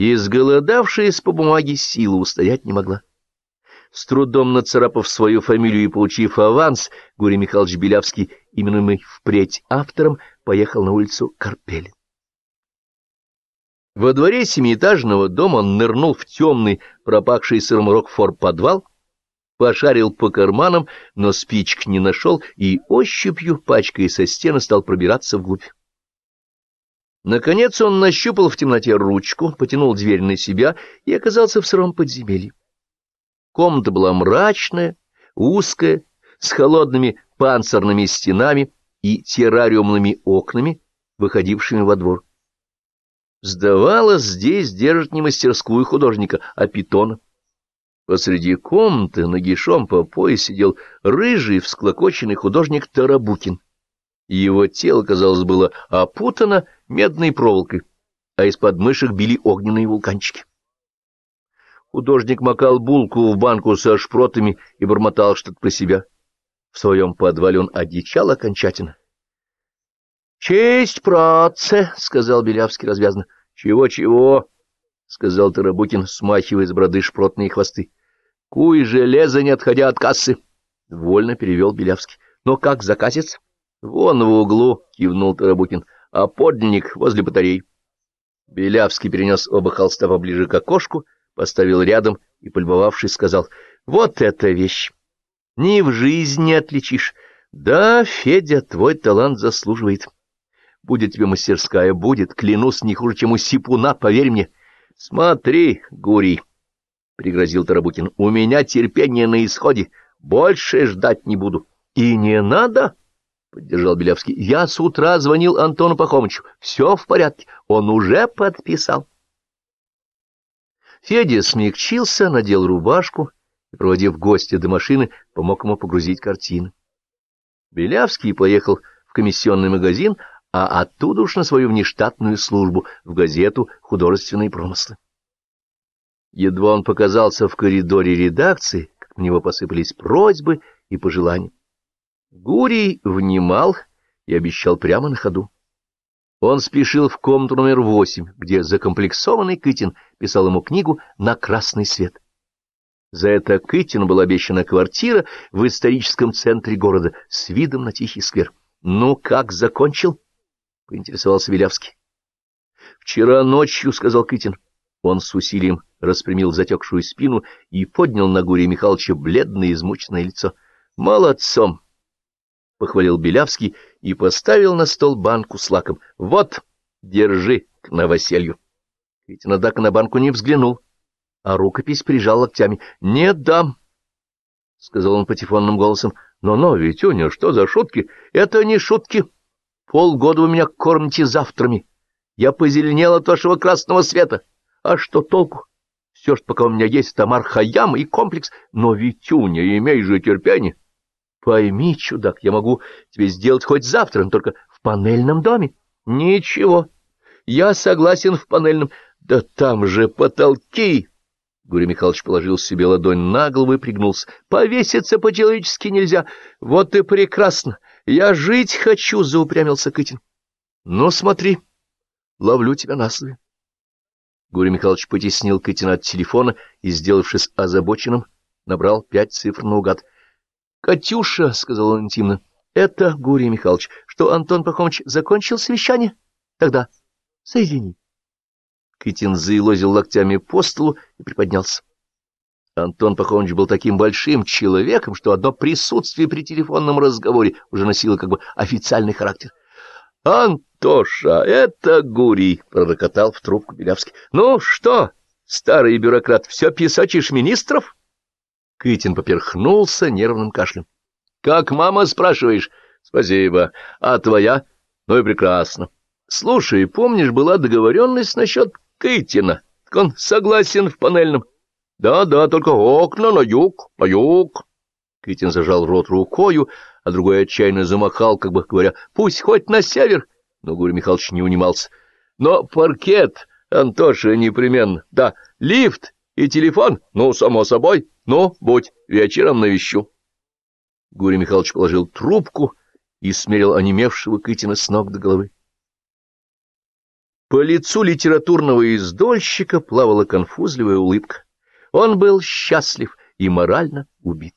и изголодавшаяся по бумаге сила устоять не могла. С трудом нацарапав свою фамилию и получив аванс, Гурий Михайлович Белявский, именуемый впредь автором, поехал на улицу Карпелин. Во дворе семиэтажного дома он нырнул в темный, пропахший сыром рокфор подвал, пошарил по карманам, но спичек не нашел и ощупью, пачкой со стены, стал пробираться вглубь. Наконец он нащупал в темноте ручку, потянул дверь на себя и оказался в сыром подземелье. Комната была мрачная, узкая, с холодными панцирными стенами и террариумными окнами, выходившими во двор. Сдавалось, здесь держат не мастерскую художника, а питона. Посреди комнаты нагишом по пояс сидел рыжий всклокоченный художник Тарабукин. Его тело, казалось, было опутано медной проволокой, а из-под мышек били огненные вулканчики. Художник макал булку в банку со шпротами и бормотал что-то про себя. В своем подвале он одичал окончательно. — Честь, праце, — сказал Белявский развязно. «Чего, — Чего-чего, — сказал Тарабукин, смахивая с броды шпротные хвосты. — Куй железо, не отходя от кассы, — вольно перевел Белявский. — Но как закатится? — Вон в углу, — кивнул Тарабукин, — а подлинник возле батарей. Белявский перенес оба холста поближе к окошку, — поставил рядом и, полюбовавшись, сказал, «Вот эта вещь! Ни в жизни отличишь. Да, Федя, твой талант заслуживает. Будет тебе мастерская, будет, клянусь, не хуже, чем у Сипуна, поверь мне. Смотри, Гурий!» — пригрозил Тарабукин. — У меня терпение на исходе, больше ждать не буду. — И не надо, — поддержал Белявский. — Я с утра звонил Антону Пахомычу. Все в порядке, он уже подписал. Федя смягчился, надел рубашку и, проводив гостя до машины, помог ему погрузить картины. Белявский поехал в комиссионный магазин, а оттуда уж на свою внештатную службу в газету «Художественные промыслы». Едва он показался в коридоре редакции, как на него посыпались просьбы и пожелания. Гурий внимал и обещал прямо на ходу. Он спешил в комнату номер восемь, где закомплексованный Кытин писал ему книгу «На красный свет». За это Кытину была обещана квартира в историческом центре города с видом на тихий сквер. «Ну, как закончил?» — поинтересовался Вилявский. «Вчера ночью», — сказал Кытин. Он с усилием распрямил затекшую спину и поднял на Гурия Михайловича бледное измученное лицо. «Молодцом!» — похвалил Белявский и поставил на стол банку с лаком. — Вот, держи к новоселью. Ведь Надак на банку не взглянул, а рукопись прижал локтями. — Не дам, — сказал он патефонным голосом. Но, — Но-но, Витюня, что за шутки? Это не шутки. Полгода вы меня кормите завтрами. Я позеленел от вашего красного света. А что толку? Все, что пока у меня есть, это мархаям и комплекс. Но, Витюня, имей же терпение. Пойми, чудак, я могу тебе сделать хоть завтра, но только в панельном доме. Ничего, я согласен в панельном. Да там же потолки. Гурий Михайлович положил себе ладонь на голову и пригнулся. Повеситься по-человечески нельзя. Вот и прекрасно. Я жить хочу, заупрямился Кытин. Ну, смотри, ловлю тебя на слове. Гурий Михайлович потеснил Кытина от телефона и, сделавшись озабоченным, набрал пять цифр наугад. — Катюша, — сказал он интимно, — это Гурий Михайлович, что Антон Пахомович закончил совещание? Тогда соедини. Китин заилозил локтями по столу и приподнялся. Антон Пахомович был таким большим человеком, что одно присутствие при телефонном разговоре уже носило как бы официальный характер. — Антоша, это Гурий! — пророкотал в трубку Белявский. — Ну что, старый бюрократ, все писачишь министров? — Кытин поперхнулся нервным кашлем. — Как мама, спрашиваешь? — Спасибо. А твоя? Ну и прекрасно. Слушай, помнишь, была договоренность насчет Кытина? Так он согласен в панельном. Да-да, только окна на юг, на юг. Кытин зажал рот рукою, а другой отчаянно замахал, как бы говоря, пусть хоть на север. Но Гурий Михайлович не унимался. Но паркет, Антоша, непременно. Да, лифт и телефон, ну, само собой. Ну, будь, вечером навещу. Гурий Михайлович положил трубку и смерил онемевшего Кытина с ног до головы. По лицу литературного издольщика плавала конфузливая улыбка. Он был счастлив и морально убит.